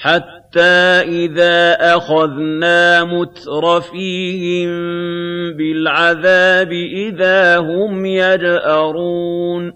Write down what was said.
حَتَّىٰ إِذَا أَخَذْنَا مُتْرَفِيهِم بِالْعَذَابِ إِذَا هُمْ يَجْأَرُونَ.